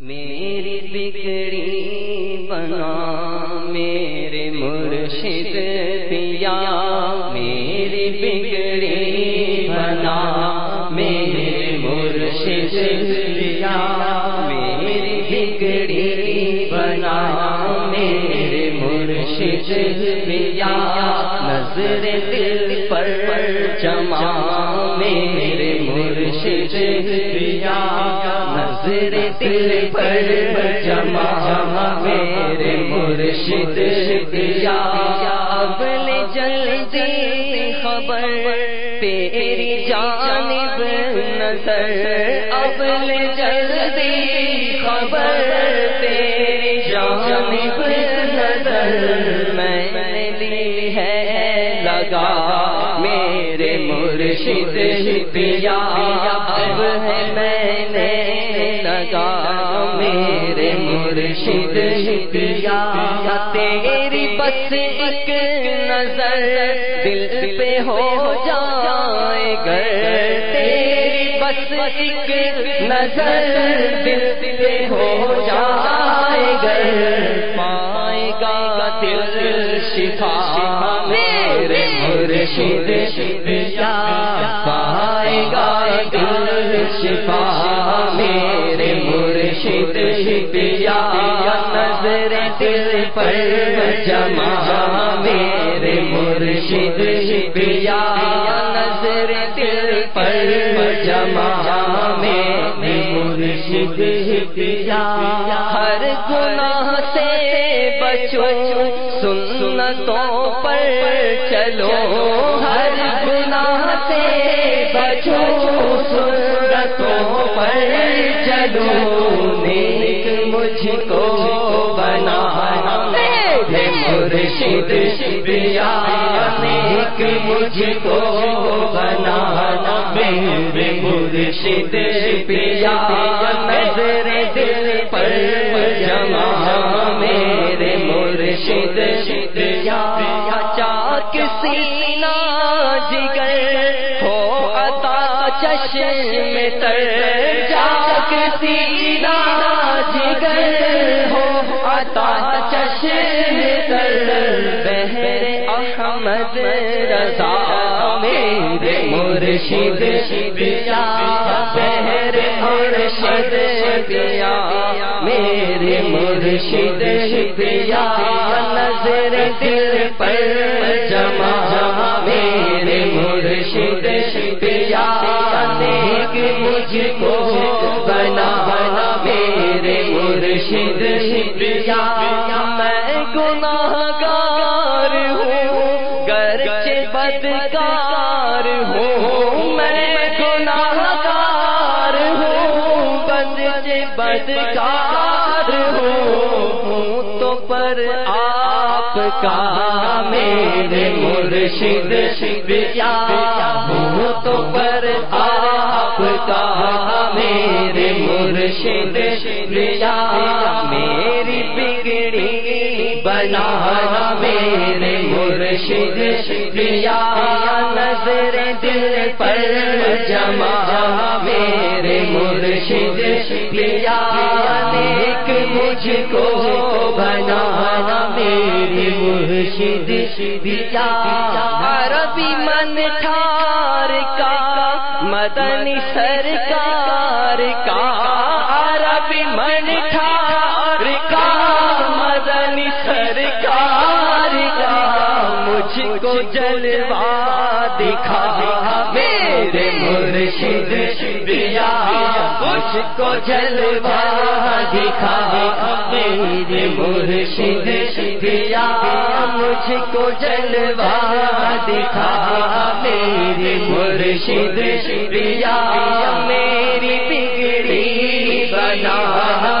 میری بگڑی بنا، میرے مرشد پیا، میری بگڑی بنا، میرے مرشد پیا، میری بگڑی بنا، میرے مرشد پیا۔ نظر دل پر جما میرے مرشد پیا نظر دل پر جما میرے مرشد پیا ابل جلدی خبر، تیری جانب نظر۔ ابل جلدی خبر، تیری جانب نظر میں لی ہے لگا۔ میرے مرشد پیا، اب ہے میں نے لگا۔ میرے مرشد پیا، تیری بس ایک نظر دل پہ ہو جائے گر۔ تیری بس ایک نظر دل پہ ہو جائے گر۔ شفا میرے مرشد پیا پائے گا دل شفا میرے مرشد پیا نظر دل پر جما میرے مرشد پیا نظر دل پر جما میرے مرشد پیا ہر گناہ سے بچو سنتوں پر چلو۔ ہر گناہ سے بچو، سنتوں پر چلو۔ نیک مجھ کو بنا۔ مرشد پیا نیک مجھ کو بنا۔ میرے مرشد پیا نظر دل پر جما مرشد پیا چاک سینا جگر ہو عطا چشم تر چاک سینا جگر ہو عطا چشم تر بہر احمد رضا میرے مرشد پیا بہر مرشد پیا میرے مرشد پیا نظر دل پر جما میرے مرشد پیا نیک مجھ کو بنا بنا میرے مرشد پیا میں گناہ گار ہوں گرچ بدکار ہوں، میں گناہ گار ہوں بند بدکار ہوں تو پر آپ کا میرے مرشد پیا ہوں تو پر آپ کا میرے مرشد پیا میری بگڑی بنا میرے مرشد پیا نظر دل پر جما میرے مرشد پیا مجھ کو بنا میرے مرشد پیا عربی من ٹھار کا مدنی سرکار کا۔ عربی من ٹھار کا مدنی سرکار کا۔ مجھ کو جلوا دکھا۔ مرشد پیا مجھ کو جلوا دکھا میرے مرشد پیا مجھ کو جلوا دکھا میرے مرشد پیا میری بگڑی بنا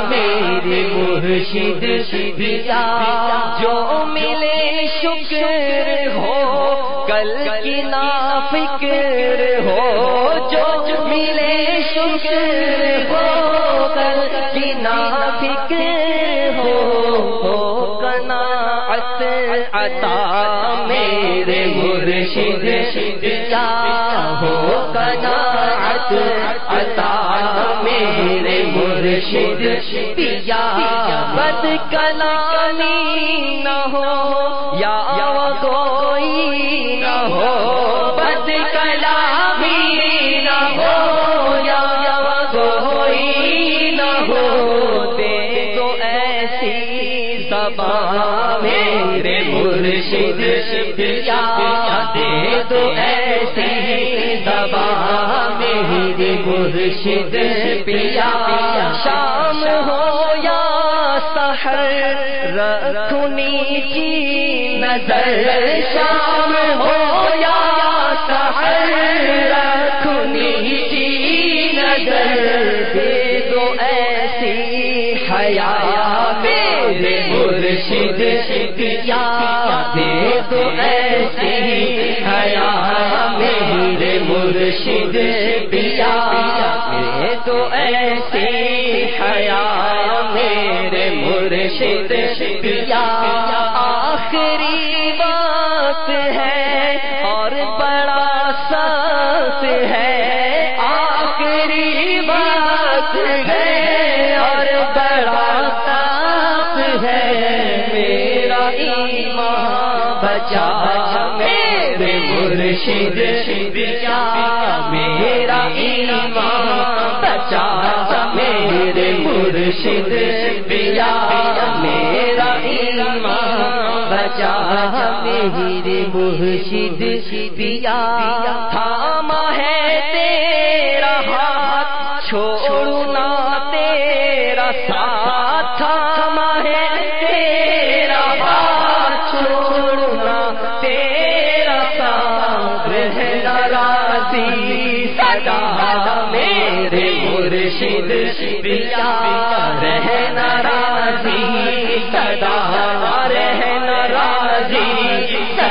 میرے مرشد پیا جو ملے شکر ہو، کل کی نا فکر ہو، جو ملے شکر ہو کل کی نا فکر ہو کنا عطا میرے مرشد کیا ہو کنا عطا میرے مرشد پیا بد کلامی نہ ہو، یا ایسی میرے مرشد پیا دے تو ایسی زبان میری مرشد، پیا شام ہو یا سحر رکھنی کی نظر، شام ہو یا سحر رکھنی کی نظر دے دو ایسی حیا میرے مرشد پیا دے تو ایسی حیا میرے مرشد پیا دے تو ایسی حیا میرے مرشد پیا آخری بات ہے مرشد پیا میرا ایمان بچا، میرے مرشد بیا میرا ایمان بچا، میرے مرشد پیا تھا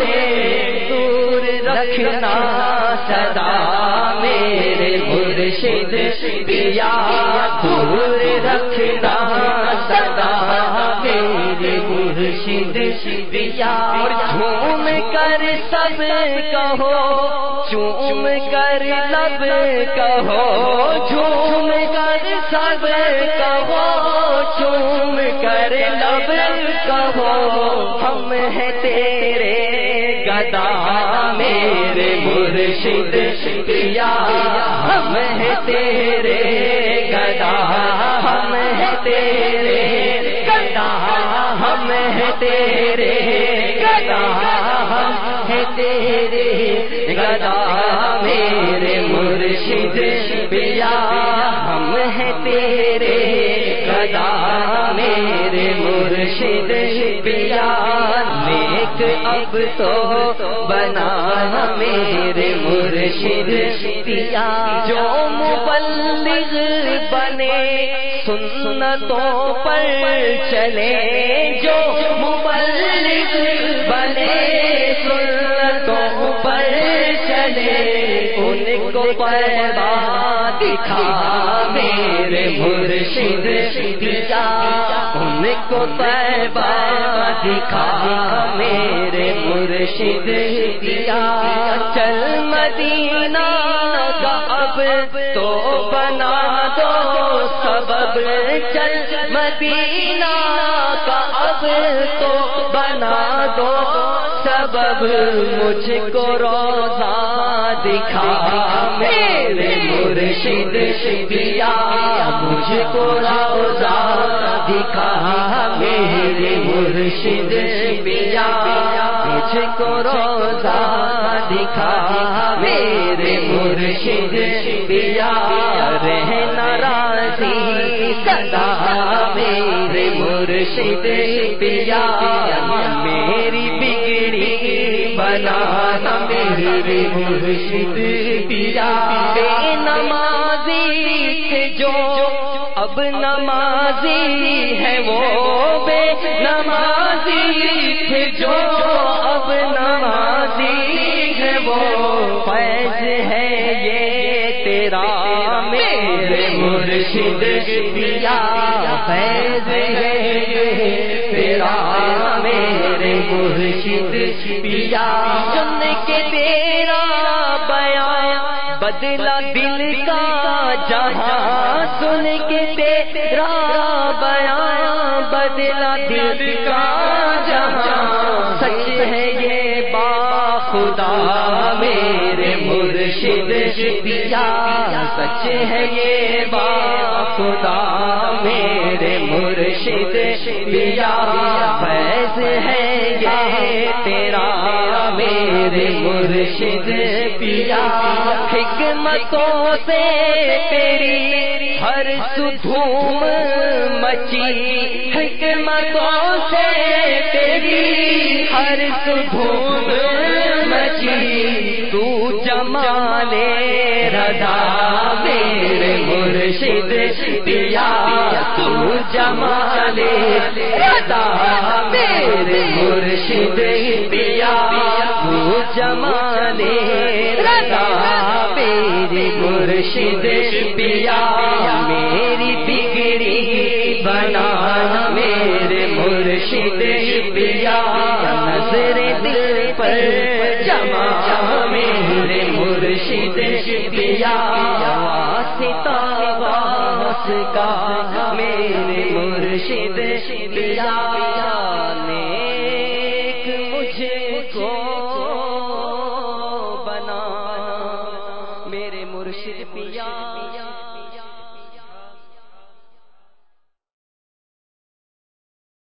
سے دور رکھنا سدا میرے مرشد، پیا دور رکھنا سدا میرے مرشد، پیا۔ جھوم کر سب کہو، چوم کر لب کہو جھوم کر سب کہو، چوم کر لب کہو، ہم ہیں تیرے گدا میرے مرشد پیا ہم ہیں تیرے گدا، ہم ہیں تیرے گدا، ہم ہیں تیرے گدا، ہم ہیں تیرے گدا، میرے مرشد پیا ہم ہیں تیرے گدا، میرے مرشد پیا نیک اب تو بنا میرے مرشد پیا۔ جو مبلغ بنے سنتوں پر چلے۔ جو مبلغ بنے سنتوں پر چلے۔ ان کو پیدا دکھا۔ میرے مرشد پیا۔ ان کو پیدا دکھا میرے مرشد پیا چل مدینہ کا اب تو بنا دو سبب۔ چل مدینہ کا اب تو بنا دو سبب۔ مجھ کو روزہ دکھا میرے مرشد پیا مجھ کو روزہ دکھا، میرے مرشد پیا مجھ کو روزہ دکھا، میرے مرشد پیا رہنا راضی صدا میرے مرشد پیا، میری بگڑی بنا میرے مرشد پیا۔ نمازی جو اب نمازی ہے وہ، بے نمازی جو اب نمازی ہے وہ۔ فیض ہے یہ تیرا، میرے مرشد دیا، فیض ہے تیرا میرے مرشد پیا۔ سن کے تیرا بیان بدلا دل کا جہاں سن کے تیرا بیان بدلا دل کا جہاں سچ ہے یہ با خدا میرے مرشد۔ دیا سچ ہے یہ با خدا میرے مرشد دیا فیض ہے یہ تیرا میرے مرشد پیا حکمتوں سے تیری ہر سدھوم مچی حکمتوں سے تیری ہر سدھوم مچی تو جمالے ردا میرے مرشد دیا تو جمالے ردا میرے مرشد دیا تو جمالے ردا میرے مرشد، پیا دیا پیا کا میرے مرشد دیا